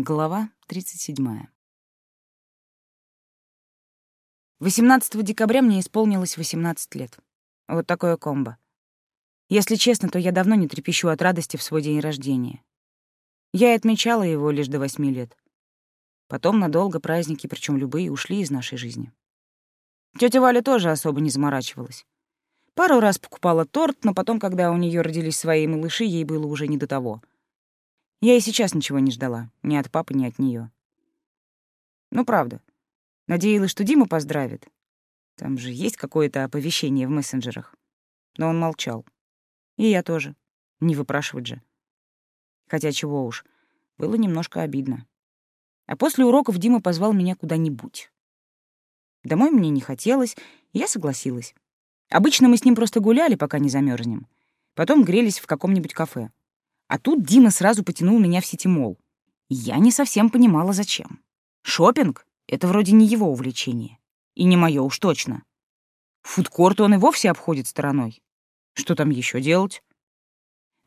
Глава 37. 18 декабря мне исполнилось 18 лет. Вот такое комбо. Если честно, то я давно не трепещу от радости в свой день рождения. Я и отмечала его лишь до восьми лет. Потом надолго праздники, причем любые, ушли из нашей жизни. Тётя Валя тоже особо не заморачивалась. Пару раз покупала торт, но потом, когда у неё родились свои малыши, ей было уже не до того — я и сейчас ничего не ждала, ни от папы, ни от нее. Ну, правда. Надеялась, что Дима поздравит. Там же есть какое-то оповещение в мессенджерах. Но он молчал. И я тоже. Не выпрашивать же. Хотя чего уж, было немножко обидно. А после уроков Дима позвал меня куда-нибудь. Домой мне не хотелось, и я согласилась. Обычно мы с ним просто гуляли, пока не замерзнем. Потом грелись в каком-нибудь кафе. А тут Дима сразу потянул меня в сетимол. Я не совсем понимала, зачем. Шопинг — это вроде не его увлечение. И не мое уж точно. Фудкорт он и вовсе обходит стороной. Что там еще делать?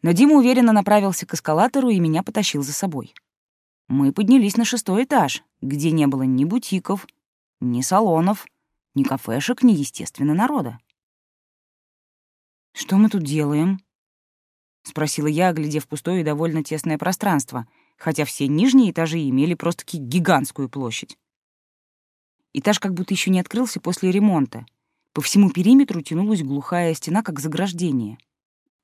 Но Дима уверенно направился к эскалатору и меня потащил за собой. Мы поднялись на шестой этаж, где не было ни бутиков, ни салонов, ни кафешек, ни, естественно, народа. «Что мы тут делаем?» — спросила я, оглядев пустое и довольно тесное пространство, хотя все нижние этажи имели просто-таки гигантскую площадь. Этаж как будто еще не открылся после ремонта. По всему периметру тянулась глухая стена, как заграждение.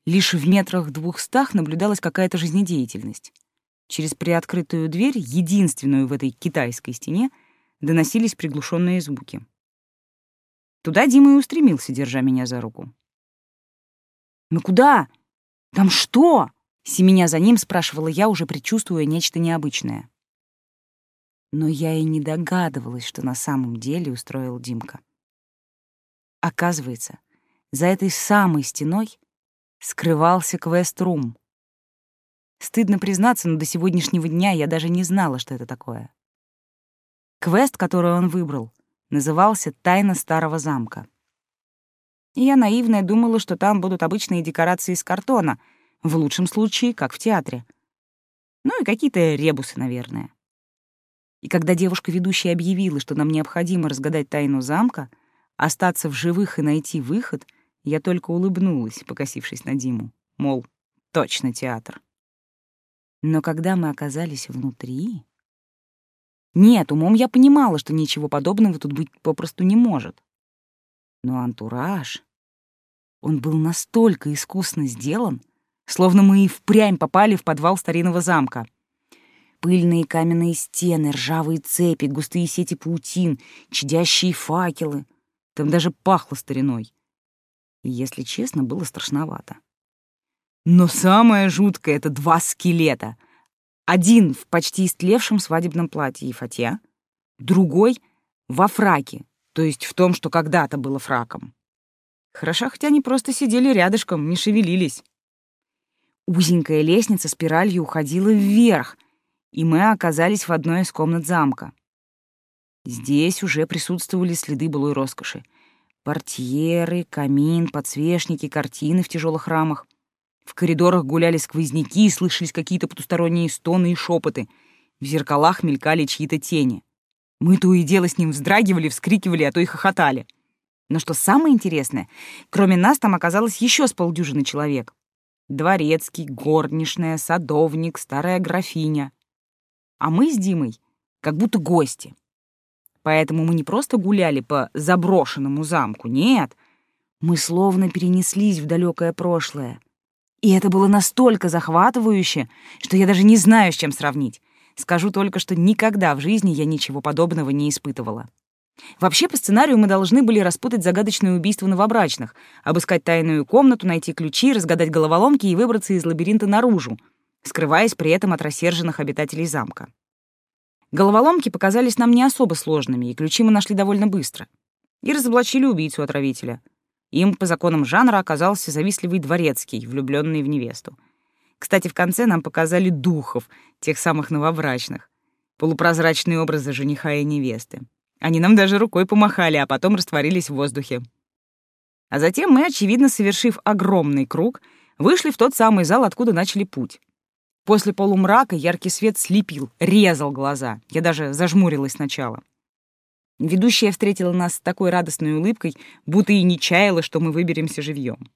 Лишь в метрах двухстах наблюдалась какая-то жизнедеятельность. Через приоткрытую дверь, единственную в этой китайской стене, доносились приглушенные звуки. Туда Дима и устремился, держа меня за руку. «Ну куда?» «Там что?» — семеня за ним спрашивала я, уже предчувствуя нечто необычное. Но я и не догадывалась, что на самом деле устроил Димка. Оказывается, за этой самой стеной скрывался квест-рум. Стыдно признаться, но до сегодняшнего дня я даже не знала, что это такое. Квест, который он выбрал, назывался «Тайна старого замка» я наивная думала, что там будут обычные декорации из картона, в лучшем случае, как в театре. Ну и какие-то ребусы, наверное. И когда девушка-ведущая объявила, что нам необходимо разгадать тайну замка, остаться в живых и найти выход, я только улыбнулась, покосившись на Диму. Мол, точно театр. Но когда мы оказались внутри... Нет, умом я понимала, что ничего подобного тут быть попросту не может. Но антураж... Он был настолько искусно сделан, словно мы и впрямь попали в подвал старинного замка. Пыльные каменные стены, ржавые цепи, густые сети паутин, чадящие факелы. Там даже пахло стариной. И, если честно, было страшновато. Но самое жуткое — это два скелета. Один в почти истлевшем свадебном платье и фате, другой — во фраке, то есть в том, что когда-то было фраком. Хороша, хотя они просто сидели рядышком, не шевелились. Узенькая лестница спиралью уходила вверх, и мы оказались в одной из комнат замка. Здесь уже присутствовали следы былой роскоши. Портьеры, камин, подсвечники, картины в тяжелых рамах. В коридорах гуляли сквозняки, слышались какие-то потусторонние стоны и шепоты. В зеркалах мелькали чьи-то тени. Мы то и дело с ним вздрагивали, вскрикивали, а то и хохотали. Но что самое интересное, кроме нас там оказалось еще с полдюжины человек. Дворецкий, горничная, садовник, старая графиня. А мы с Димой как будто гости. Поэтому мы не просто гуляли по заброшенному замку, нет. Мы словно перенеслись в далекое прошлое. И это было настолько захватывающе, что я даже не знаю, с чем сравнить. Скажу только, что никогда в жизни я ничего подобного не испытывала. Вообще, по сценарию мы должны были распутать загадочное убийство новобрачных, обыскать тайную комнату, найти ключи, разгадать головоломки и выбраться из лабиринта наружу, скрываясь при этом от рассерженных обитателей замка. Головоломки показались нам не особо сложными, и ключи мы нашли довольно быстро. И разоблачили убийцу-отравителя. Им, по законам жанра, оказался завистливый дворецкий, влюбленный в невесту. Кстати, в конце нам показали духов, тех самых новобрачных. Полупрозрачные образы жениха и невесты. Они нам даже рукой помахали, а потом растворились в воздухе. А затем мы, очевидно, совершив огромный круг, вышли в тот самый зал, откуда начали путь. После полумрака яркий свет слепил, резал глаза. Я даже зажмурилась сначала. Ведущая встретила нас с такой радостной улыбкой, будто и не чаяла, что мы выберемся живьем.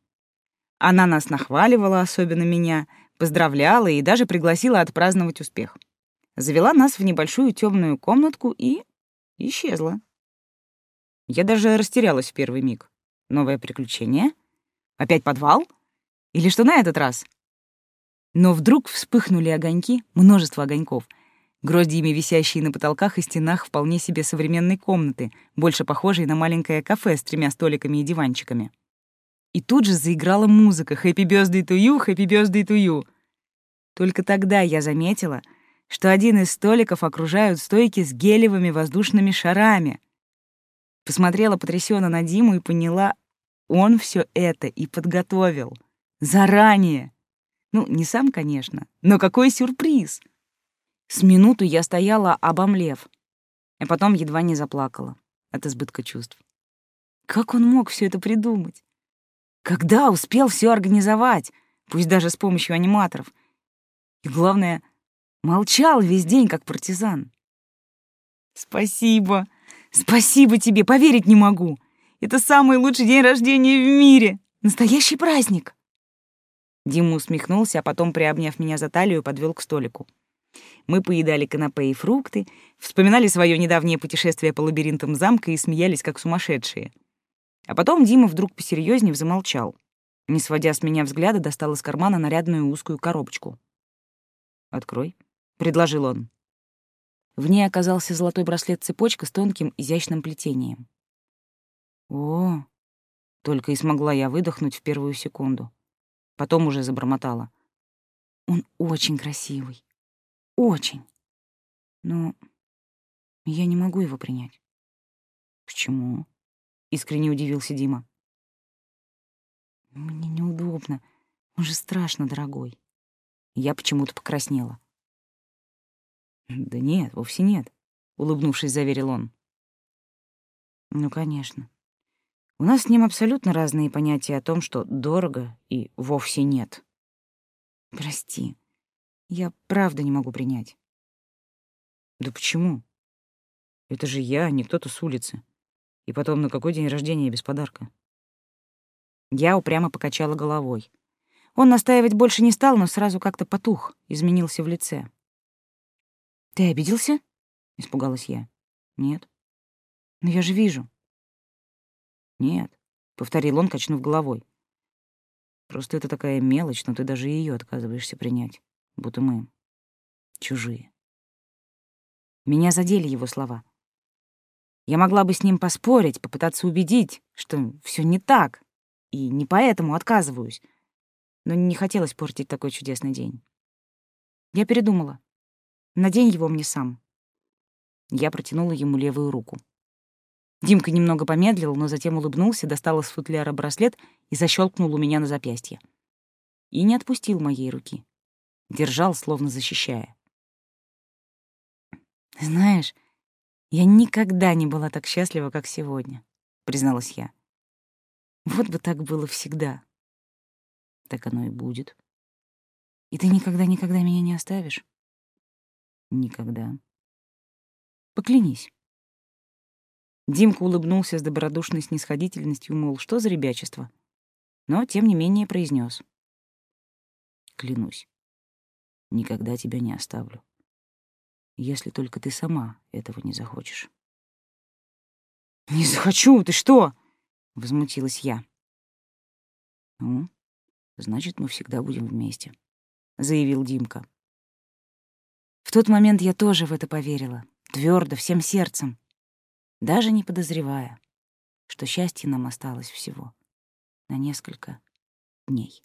Она нас нахваливала, особенно меня, поздравляла и даже пригласила отпраздновать успех. Завела нас в небольшую темную комнатку и исчезла. Я даже растерялась в первый миг. Новое приключение? Опять подвал? Или что на этот раз? Но вдруг вспыхнули огоньки, множество огоньков, гроздьями висящие на потолках и стенах вполне себе современной комнаты, больше похожей на маленькое кафе с тремя столиками и диванчиками. И тут же заиграла музыка «Happy birthday to you, happy birthday to you». Только тогда я заметила, что один из столиков окружают стойки с гелевыми воздушными шарами. Посмотрела потрясенно на Диму и поняла, он все это и подготовил. Заранее. Ну, не сам, конечно, но какой сюрприз! С минуту я стояла, обомлев, а потом едва не заплакала от избытка чувств. Как он мог все это придумать? Когда успел все организовать, пусть даже с помощью аниматоров? И главное, молчал весь день, как партизан. Спасибо, спасибо тебе, поверить не могу. Это самый лучший день рождения в мире. Настоящий праздник. Дима усмехнулся, а потом, приобняв меня за талию, подвел к столику. Мы поедали канапе и фрукты, вспоминали свое недавнее путешествие по лабиринтам замка и смеялись, как сумасшедшие. А потом Дима вдруг посерьезнее замолчал. Не сводя с меня взгляда, достал из кармана нарядную узкую коробочку. «Открой», — предложил он. В ней оказался золотой браслет-цепочка с тонким изящным плетением. «О!» — только и смогла я выдохнуть в первую секунду. Потом уже забормотала. Он очень красивый. Очень. Но я не могу его принять. Почему? Искренне удивился Дима. Мне неудобно. Он же страшно дорогой. Я почему-то покраснела. Да нет, вовсе нет, улыбнувшись, заверил он. Ну, конечно. У нас с ним абсолютно разные понятия о том, что дорого и вовсе нет. Прости, я правда не могу принять. Да почему? Это же я, а не кто-то с улицы. И потом, на какой день рождения без подарка? Я упрямо покачала головой. Он настаивать больше не стал, но сразу как-то потух, изменился в лице. «Ты обиделся?» — испугалась я. «Нет». «Но я же вижу». «Нет», — повторил он, качнув головой. «Просто это такая мелочь, но ты даже ее отказываешься принять, будто мы чужие». Меня задели его слова. Я могла бы с ним поспорить, попытаться убедить, что все не так, и не поэтому отказываюсь, но не хотелось портить такой чудесный день. Я передумала. Надень его мне сам. Я протянула ему левую руку. Димка немного помедлил, но затем улыбнулся, достал из футляра браслет и защелкнул у меня на запястье. И не отпустил моей руки. Держал, словно защищая. «Знаешь, я никогда не была так счастлива, как сегодня», — призналась я. «Вот бы так было всегда». «Так оно и будет». «И ты никогда-никогда меня не оставишь?» «Никогда». «Поклянись». Димка улыбнулся с добродушной снисходительностью, мол, что за ребячество. Но, тем не менее, произнес: «Клянусь, никогда тебя не оставлю, если только ты сама этого не захочешь». «Не захочу, ты что?» — возмутилась я. «Ну, значит, мы всегда будем вместе», — заявил Димка. В тот момент я тоже в это поверила, твердо, всем сердцем даже не подозревая, что счастье нам осталось всего на несколько дней.